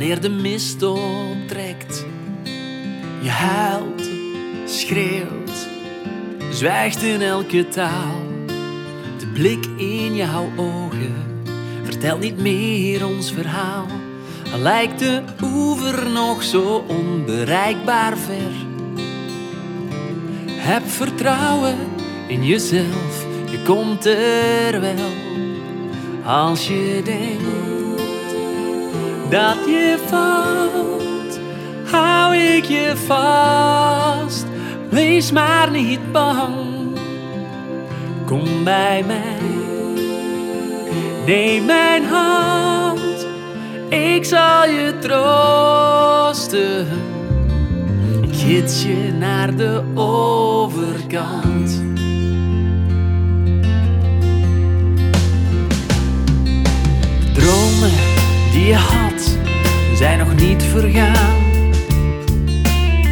wanneer de mist optrekt? Je huilt, schreeuwt, zwijgt in elke taal. De blik in jouw ogen vertelt niet meer ons verhaal. Al lijkt de oever nog zo onbereikbaar ver. Heb vertrouwen in jezelf, je komt er wel. Als je denkt dat je valt, hou ik je vast. Wees maar niet bang, kom bij mij. Neem mijn hand, ik zal je troosten. Ik je naar de overkant. Dromen die zijn nog niet vergaan.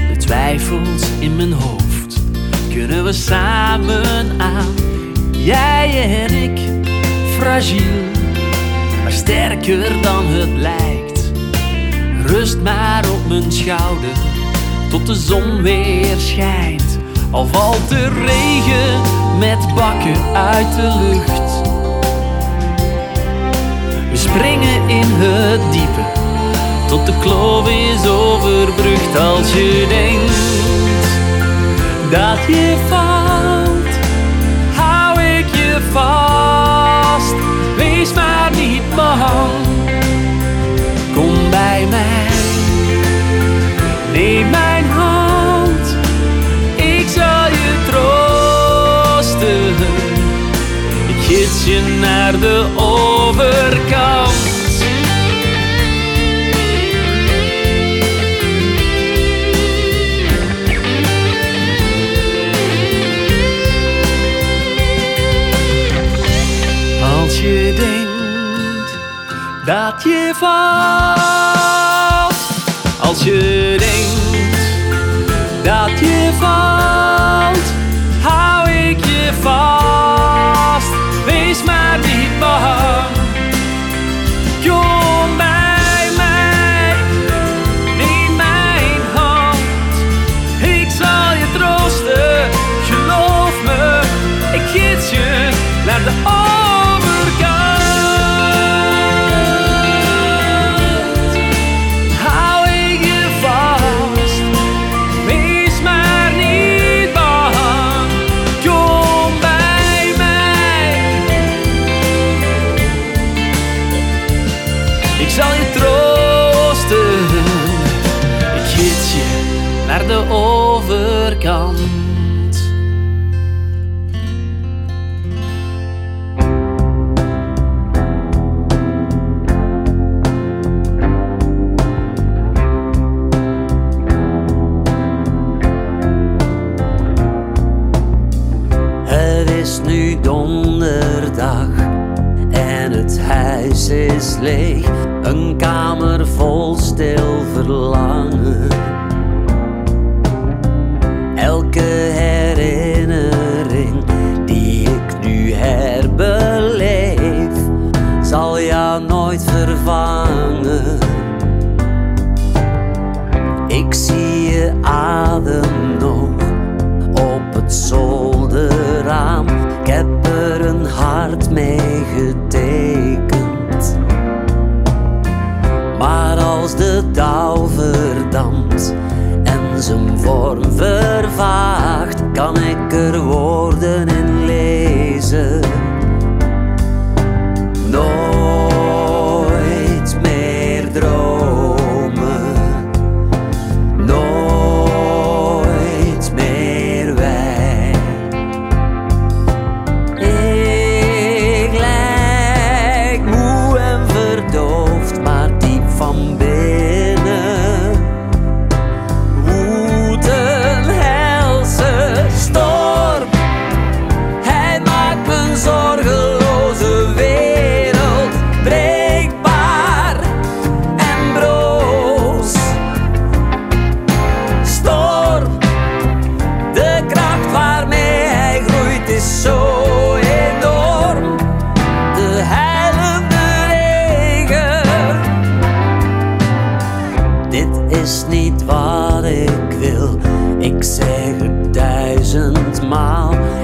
De twijfels in mijn hoofd kunnen we samen aan. Jij en ik, fragiel, maar sterker dan het lijkt. Rust maar op mijn schouder tot de zon weer schijnt. Al valt de regen met bakken uit de lucht. We springen in het diepe tot de kloof is overbrugd. Als je denkt dat je valt, hou ik je vast. Wees maar niet bang, kom bij mij. Neem mijn hand, ik zal je troosten. Ik gids je naar de overkant. Als je denkt dat je valt, hou ik je vast.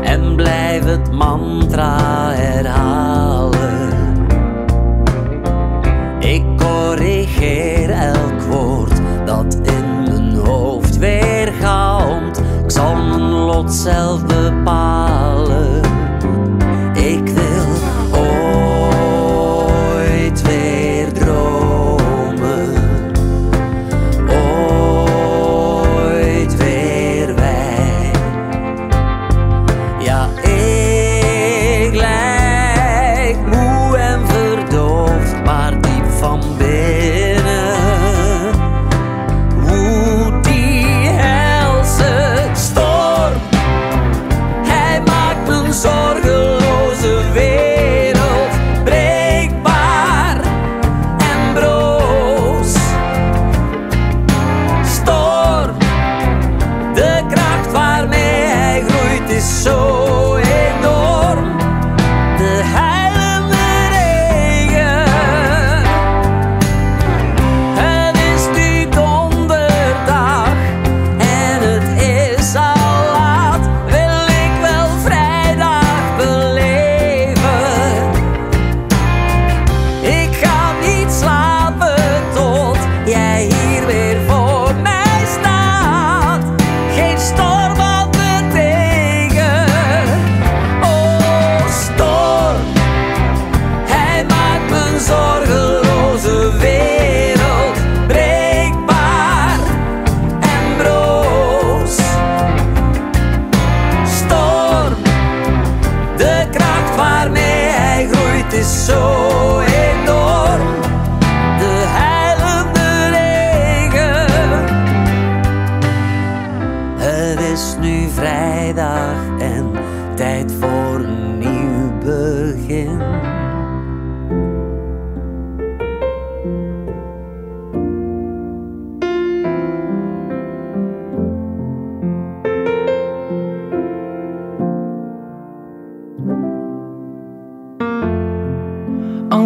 En blijf het mantra herhalen. Ik corrigeer elk woord dat in mijn hoofd weer galmt. Ik zal mijn lot zelf bepalen.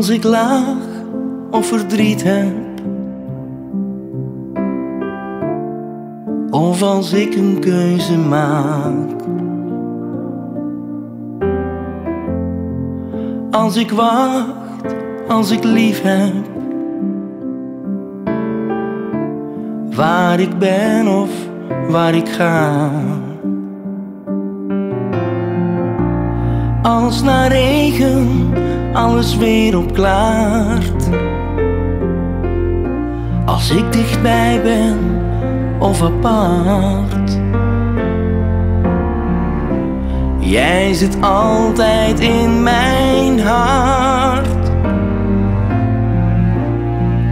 Als ik laag of verdriet heb, of als ik een keuze maak. Als ik wacht, als ik lief heb, waar ik ben of waar ik ga. Als na regen alles weer opklaart. Als ik dichtbij ben of apart. Jij zit altijd in mijn hart.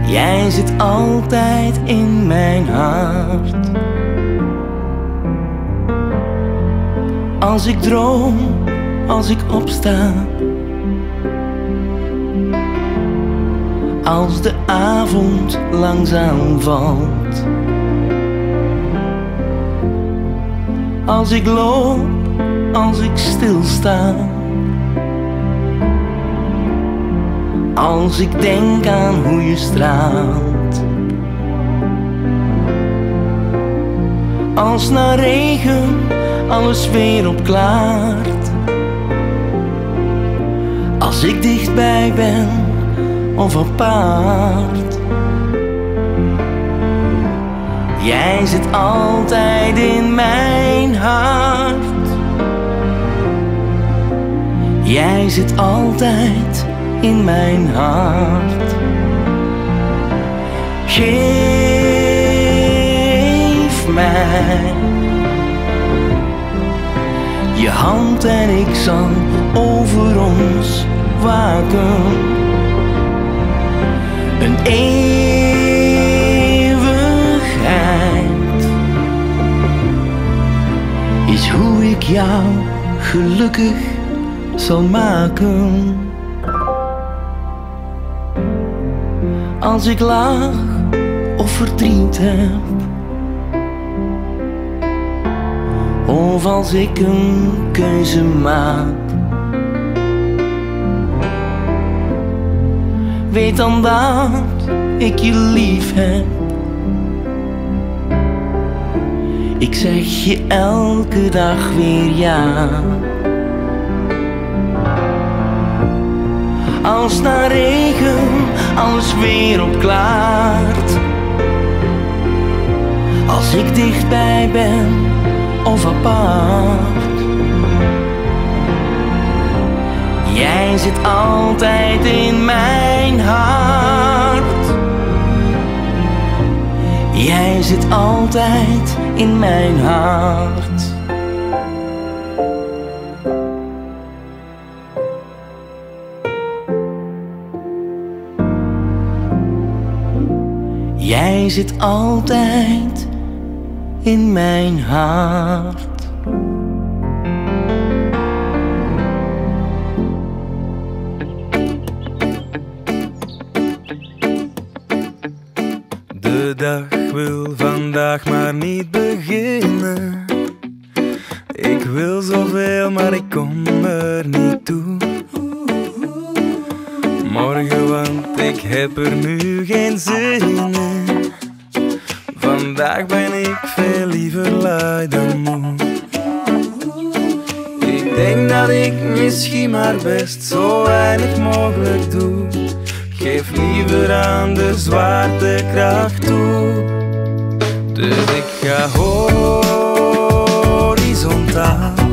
Jij zit altijd in mijn hart. Als ik droom, als ik opsta. Als de avond langzaam valt. Als ik loop, als ik stilsta. Als ik denk aan hoe je straalt. Als na regen alles weer opklaart. Als ik dichtbij ben of apart. Jij zit altijd in mijn hart. Jij zit altijd in mijn hart. Geef mij je hand en ik zal over ons waken. Een eeuwigheid is hoe ik jou gelukkig zal maken. Als ik laag of verdriet heb, of als ik een keuze maak. Weet dan dat ik je lief heb. Ik zeg je elke dag weer ja. Als na regen alles weer opklaart. Als ik dichtbij ben of apart. Jij zit altijd in mijn hart. Jij zit altijd in mijn hart. Jij zit altijd in mijn hart. Dag wil vandaag maar niet beginnen. Ik wil zoveel, maar ik kom er niet toe. Morgen, want ik heb er nu geen zin in. Vandaag ben ik veel liever lui dan moe. Ik denk dat ik misschien maar best zo weinig mogelijk doe. Geef liever aan de zwaartekracht toe. Dus ik ga horizontaal.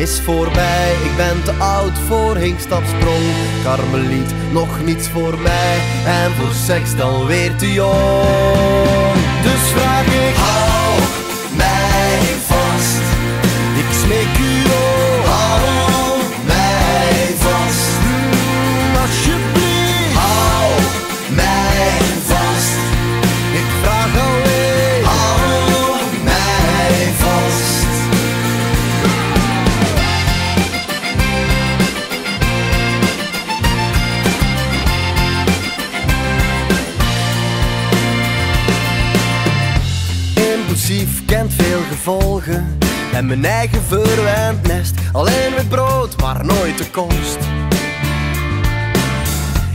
Is voorbij, ik ben te oud voor hinkstapsprong. Karmeliet, nog niets voor mij en voor seks dan weer te jong. Dus vraag ik, gevolgen En mijn eigen verwend nest. Alleen met brood, maar nooit de kost.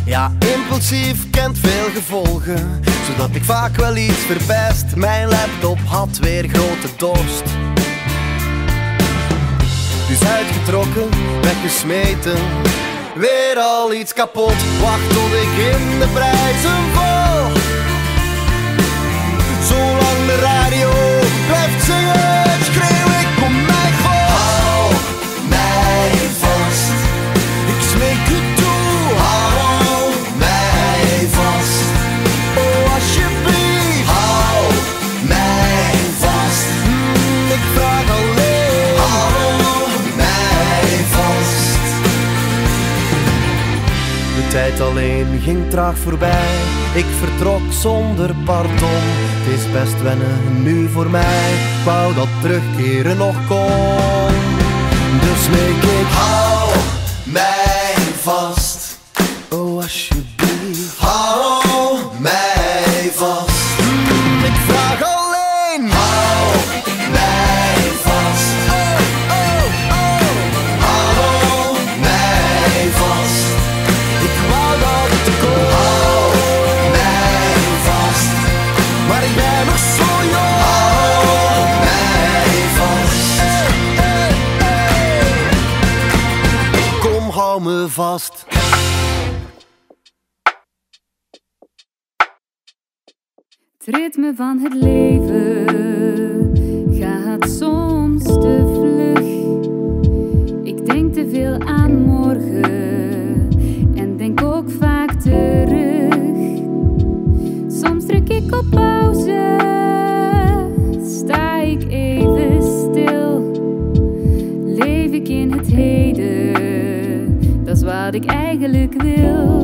Ja, impulsief kent veel gevolgen Zodat ik vaak wel iets verpest. Mijn laptop had weer grote dorst. Dus uitgetrokken, weggesmeten Weer al iets kapot. Wacht tot ik in de prijzen val. Zolang de radio tijd alleen ging traag voorbij. Ik vertrok zonder pardon. Het is best wennen nu voor mij. Ik wou dat terugkeren nog kon. Dus smeek ik, hou mij vast. Het ritme van het leven gaat soms te vlug. Ik denk te veel aan morgen en denk ook vaak terug. Soms druk ik op pauze, sta ik even stil. Leef ik in het heden, dat is wat ik eigenlijk wil.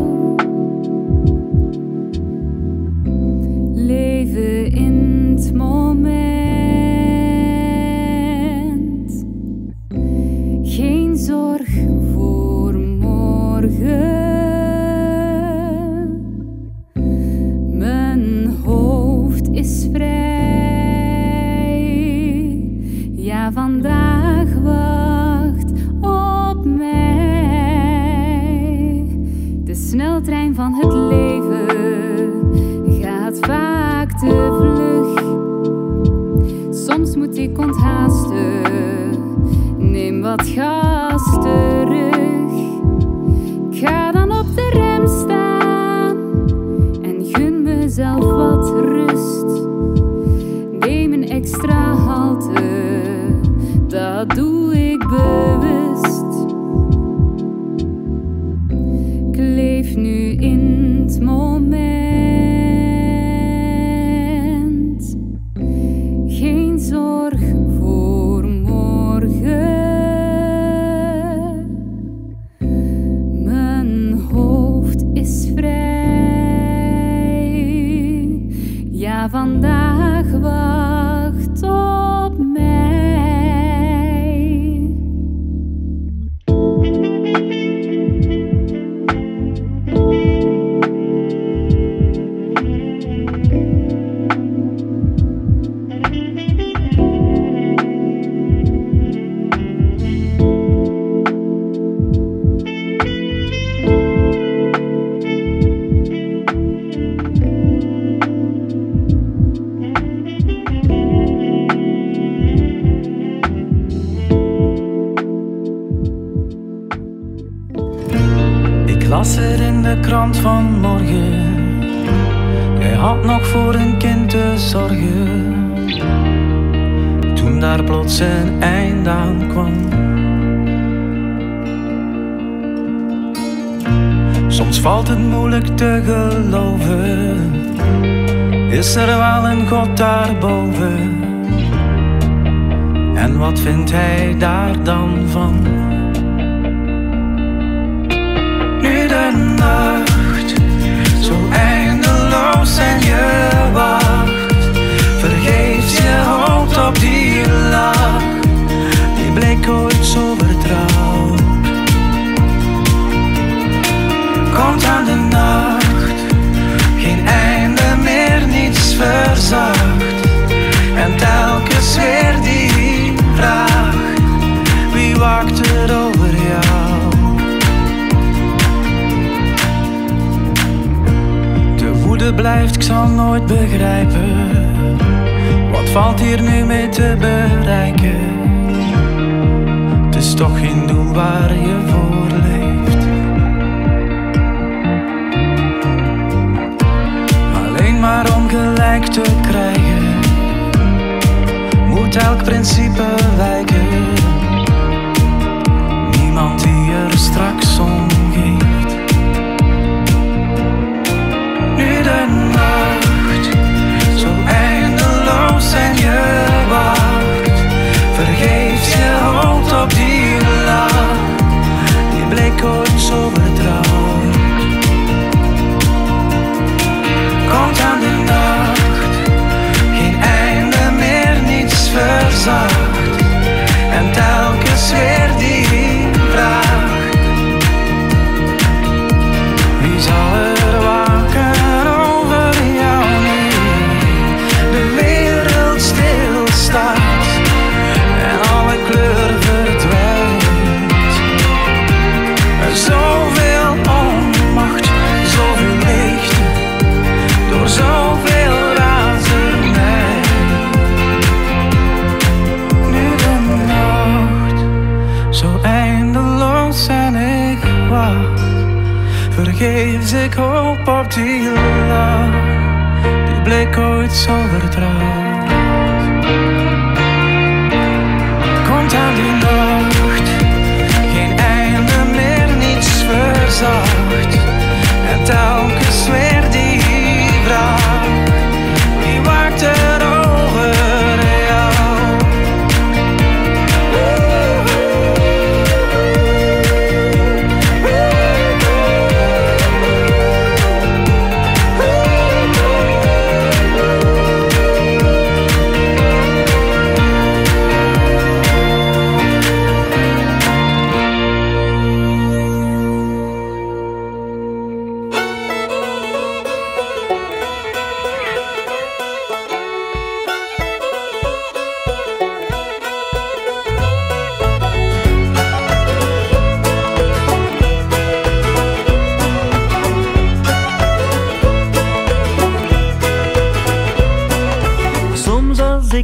Een eind aan kwam. Soms valt het moeilijk te geloven. Is er wel een God daarboven? En wat vindt hij daar dan van? Nu de nacht zo eindeloos en je wacht. Vergeet je hoopt op die lach. Ooit zo vertrouwd. Komt aan de nacht, geen einde meer, niets verzacht. En telkens weer die vraag: wie waakt er over jou? De woede blijft, ik zal nooit begrijpen. Wat valt hier nu mee te bereiken? Toch geen doel waar je voor leeft. Alleen maar om gelijk te krijgen, moet elk principe wijken. Niemand die er straks om geeft. Nu de nacht, zo eindeloos en je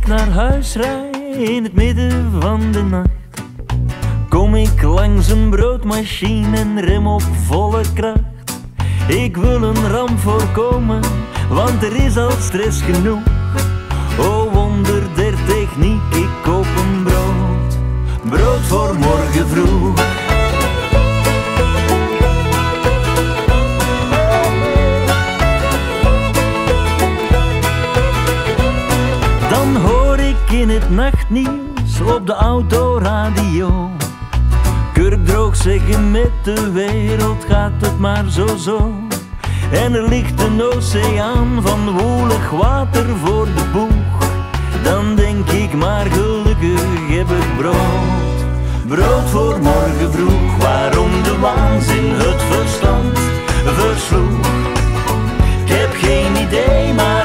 naar huis rij in het midden van de nacht, kom ik langs een broodmachine en rem op volle kracht. Ik wil een ramp voorkomen, want er is al stress genoeg. O wonder der techniek, ik koop een brood, brood voor morgen vroeg. In het nachtnieuws op de autoradio. Kurkdroog zeggen met de wereld gaat het maar zo zo. En er ligt een oceaan van woelig water voor de boeg. Dan denk ik maar gelukkig heb ik brood. Brood voor morgen vroeg, waarom de waanzin het verstand versloeg. Ik heb geen idee, maar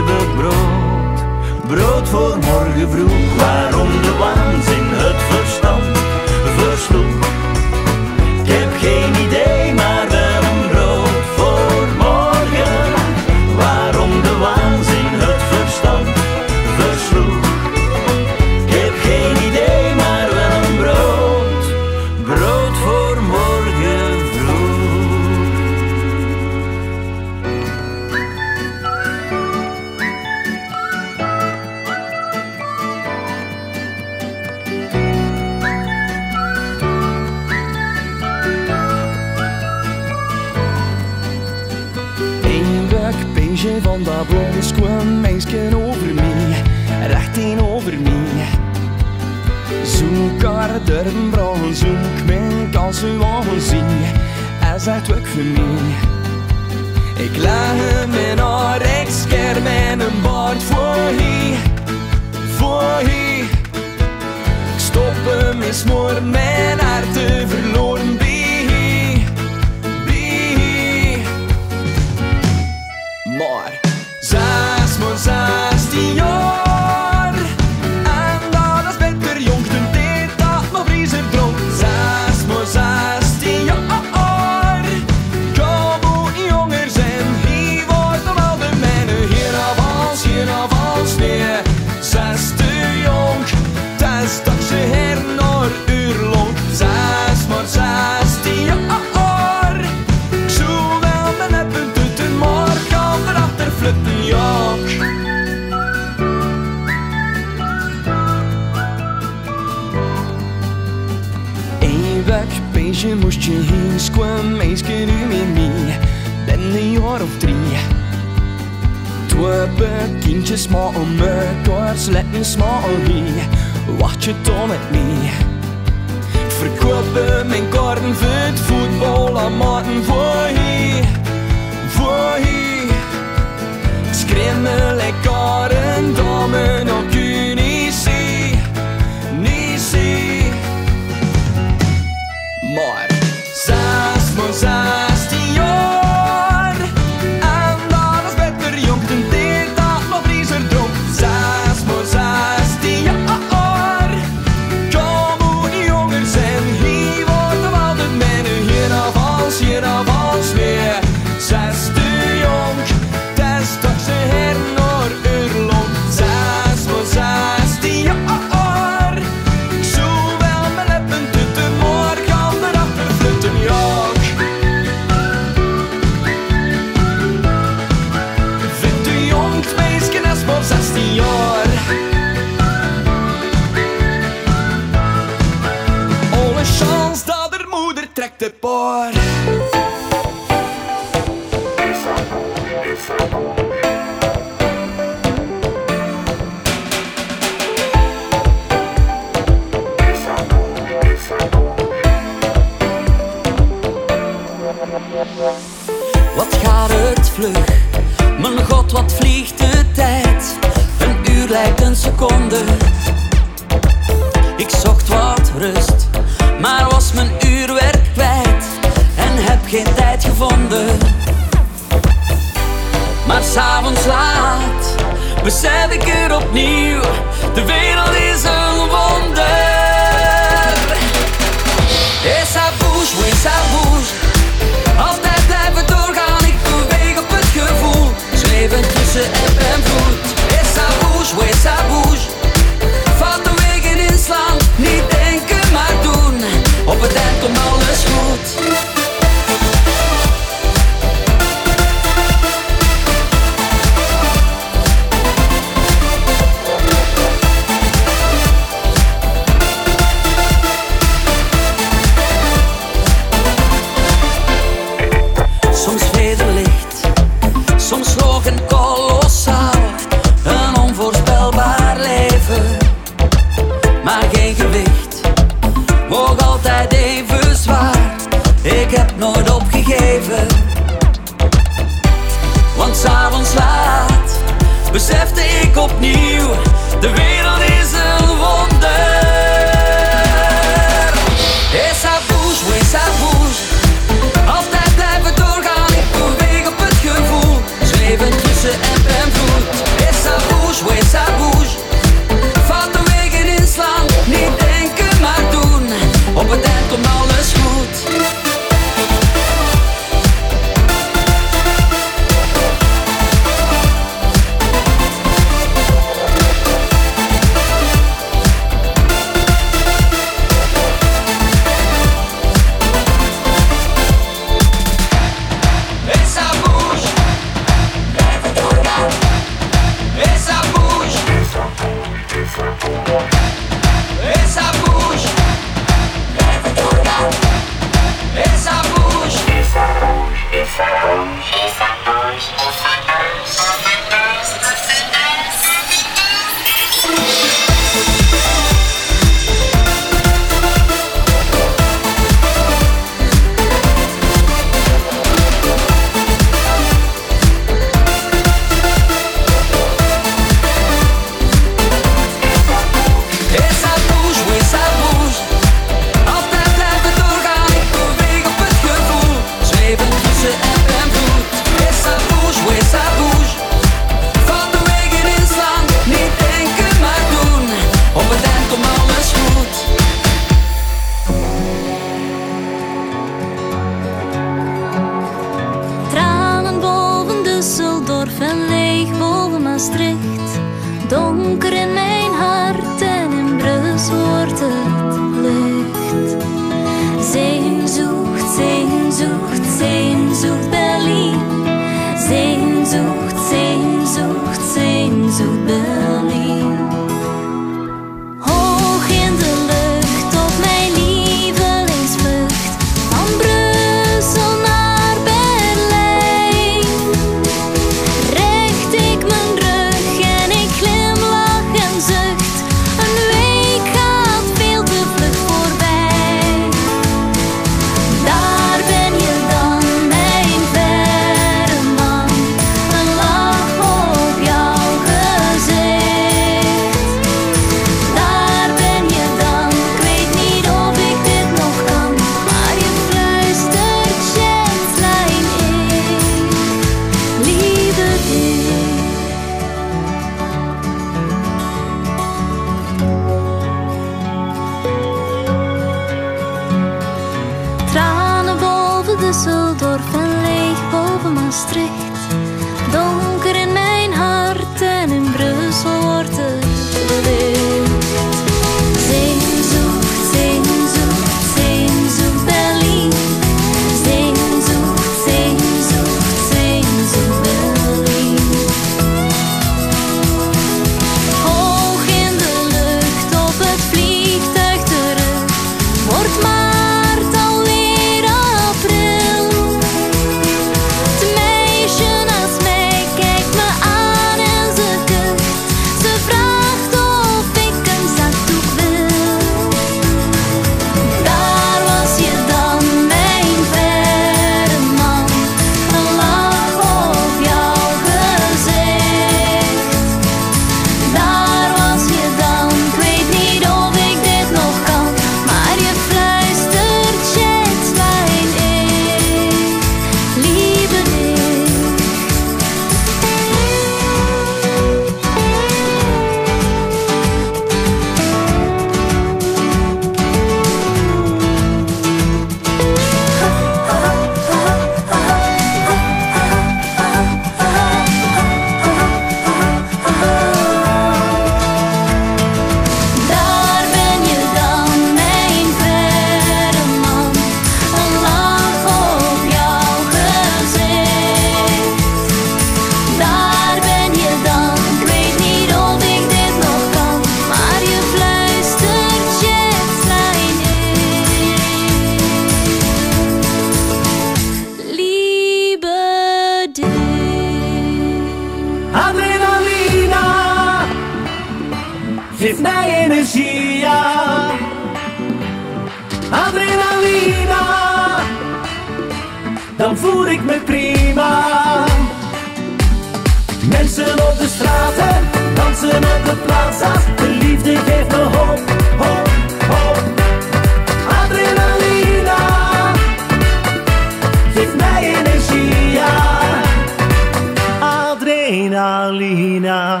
adrenalina.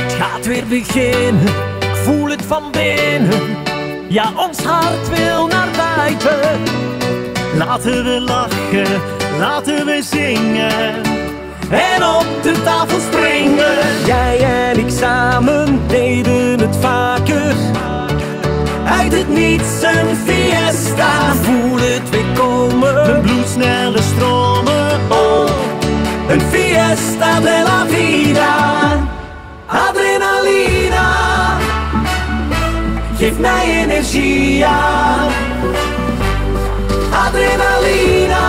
Het gaat weer beginnen, ik voel het van binnen. Ja, ons hart wil naar buiten. Laten we lachen, laten we zingen. En op de tafel springen. Jij en ik samen deden het vaker. Uit het niets een fiesta. Voel het weer komen. Mijn bloedsnelle stromen. Oh een fiesta della vida. Adrenalina, geef mij energie. Adrenalina,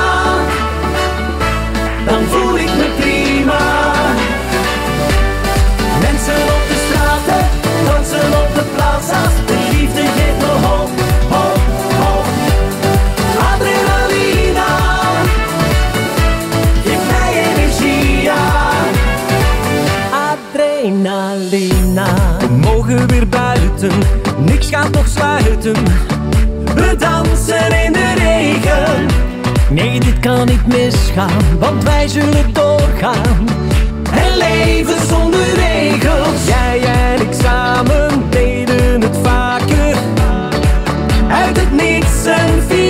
dan voel ik me prima. Mensen op de straten, dansen op de plaza's. buiten, niks gaat nog sluiten. We dansen in de regen. Nee, dit kan niet misgaan, want wij zullen doorgaan. En leven zonder regels. Jij en ik samen deden het vaker. Uit het niets een. vier.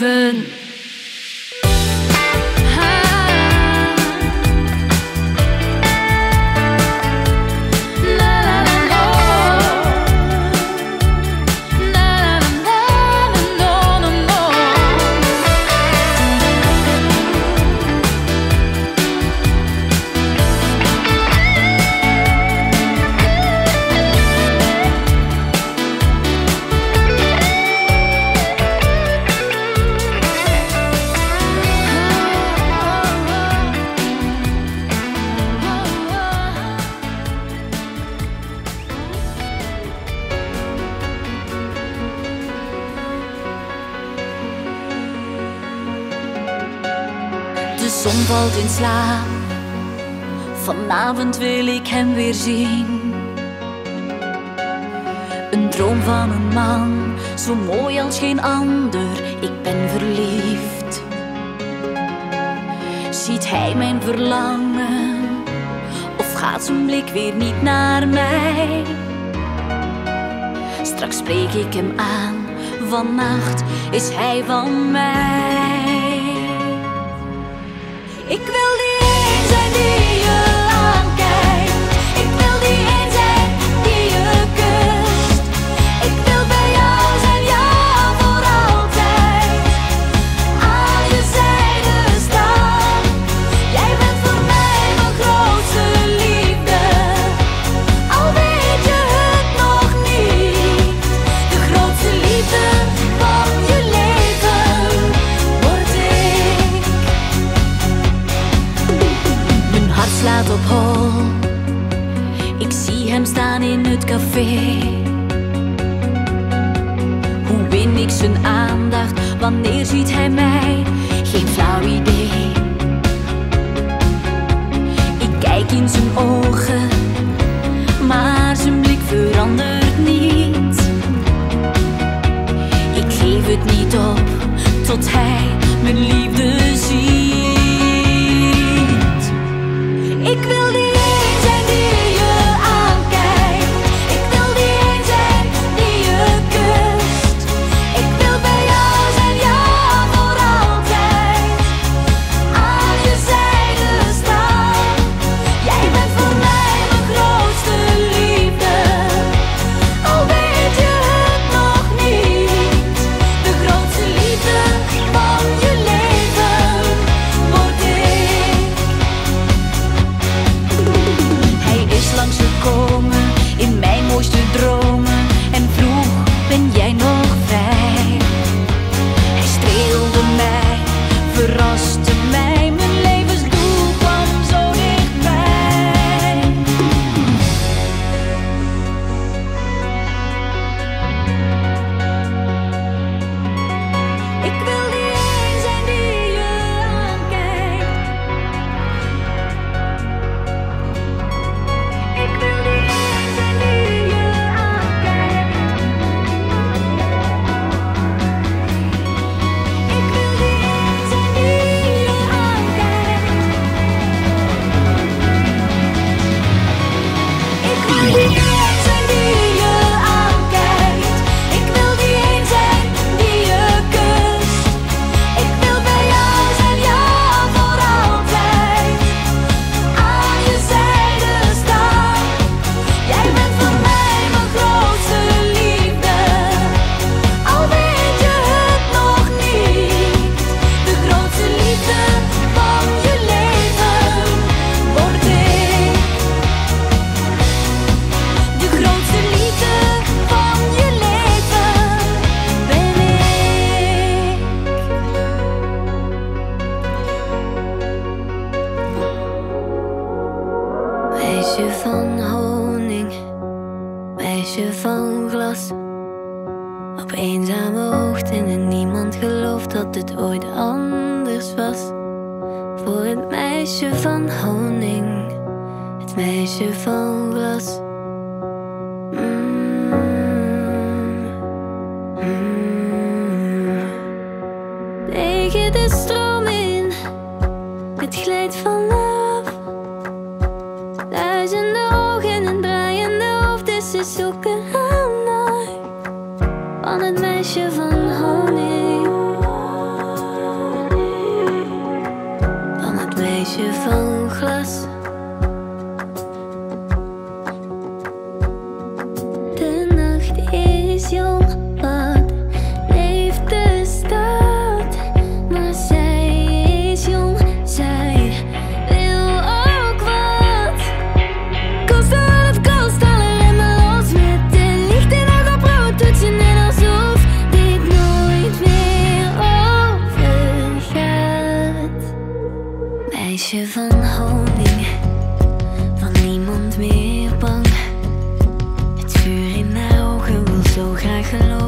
Leven. avond wil ik hem weer zien. Een droom van een man, zo mooi als geen ander. Ik ben verliefd. Ziet hij mijn verlangen? Of gaat zijn blik weer niet naar mij? Straks spreek ik hem aan, vannacht is hij van mij. Ik wil Ik zie hem staan in het café. Hoe win ik zijn aandacht? Wanneer ziet hij mij? Geen flauw idee. Ik kijk in zijn ogen, maar zijn blik verandert niet. Ik geef het niet op tot hij mijn liefde ziet. Ik wil Hello.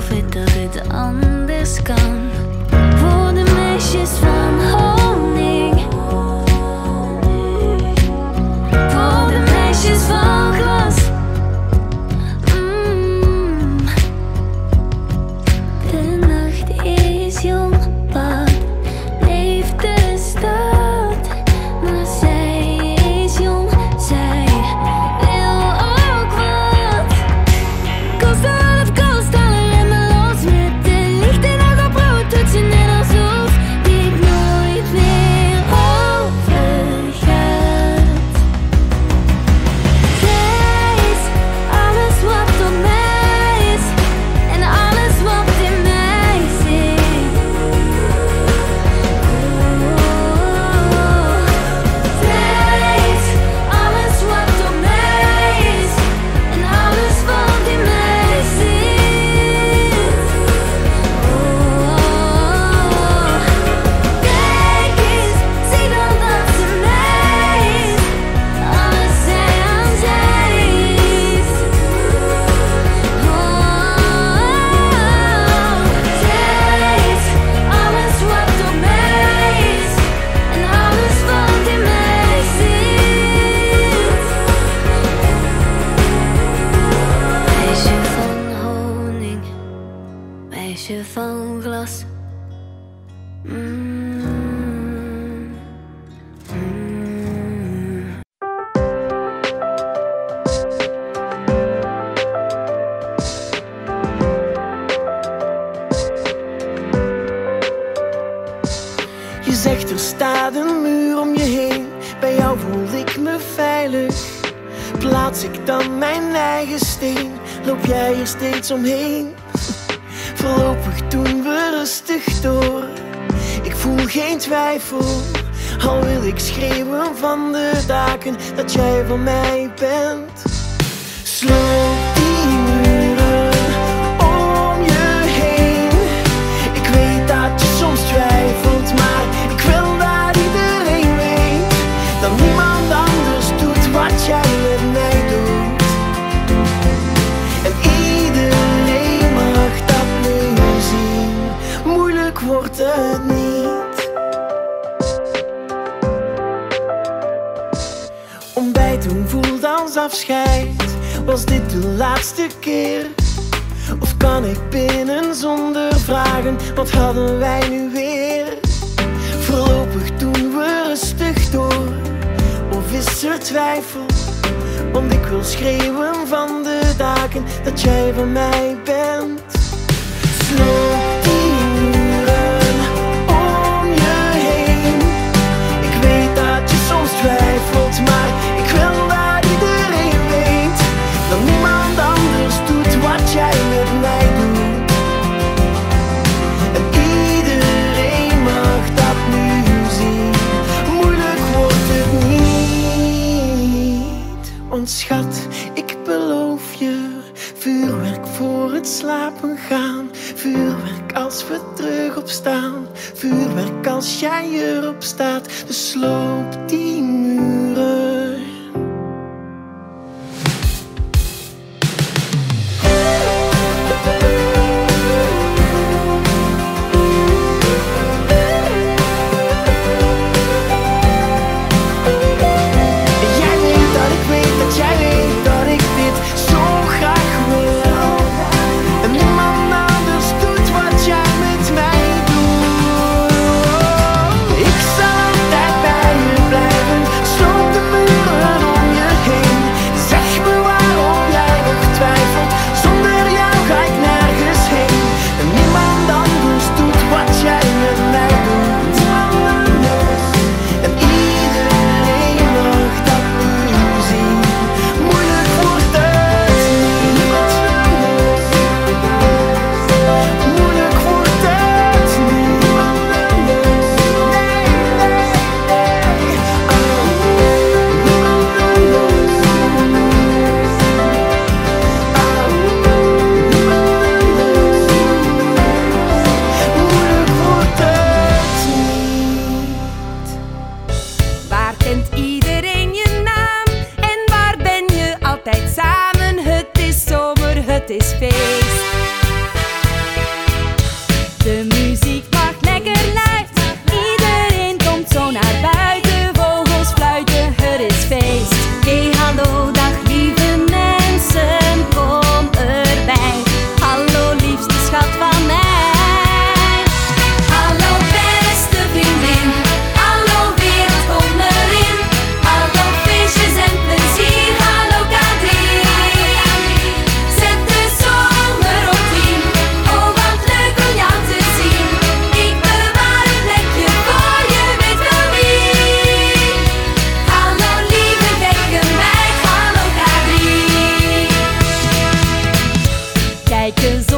Plaats ik dan mijn eigen steen, loop jij er steeds omheen. Voorlopig doen we rustig door. Ik voel geen twijfel, al wil ik schreeuwen van de daken dat jij van mij bent. Sloop Was dit de laatste keer? Of kan ik binnen zonder vragen? Wat hadden wij nu weer? Voorlopig doen we rustig door. Of is er twijfel? Want ik wil schreeuwen van de daken dat jij van mij bent. Sloop Schat, ik beloof je. Vuurwerk voor het slapen gaan. Vuurwerk als we terug opstaan. Vuurwerk als jij erop staat. Dus sloop die like a